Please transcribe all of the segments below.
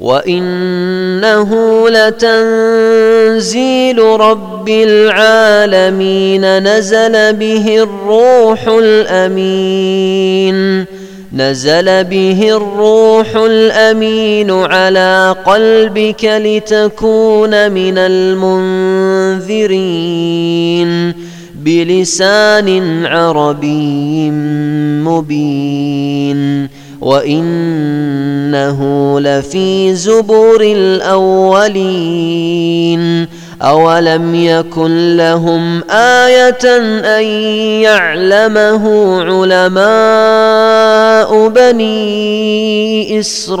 وانه لتنزيل رب العالمين نزل به الروح الامين نزل به الروح الامين على قلبك لتكون من المنذرين بلسان عربي مبين وإنه لفي زبر الأولين. أولم يكن لهم آية أن يعلمه علماء بني إسرائيل؟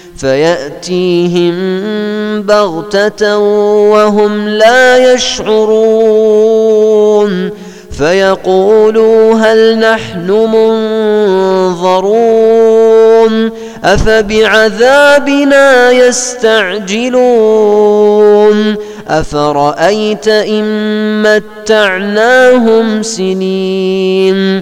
فيأتيهم بغتة وهم لا يشعرون فيقولوا هل نحن منظرون أفبعذابنا يستعجلون أفرأيت إن متعناهم سنين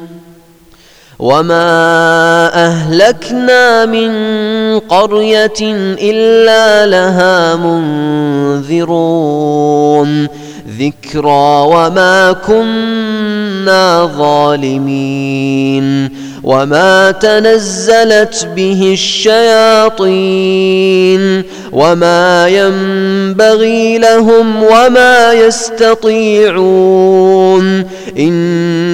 وما اهلكنا من قريه الا لها منذرون ذكرى وما كنا ظالمين وما تنزلت به الشياطين وما ينبغي لهم وما يستطيعون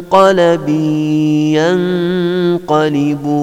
منقلب ينقلبون.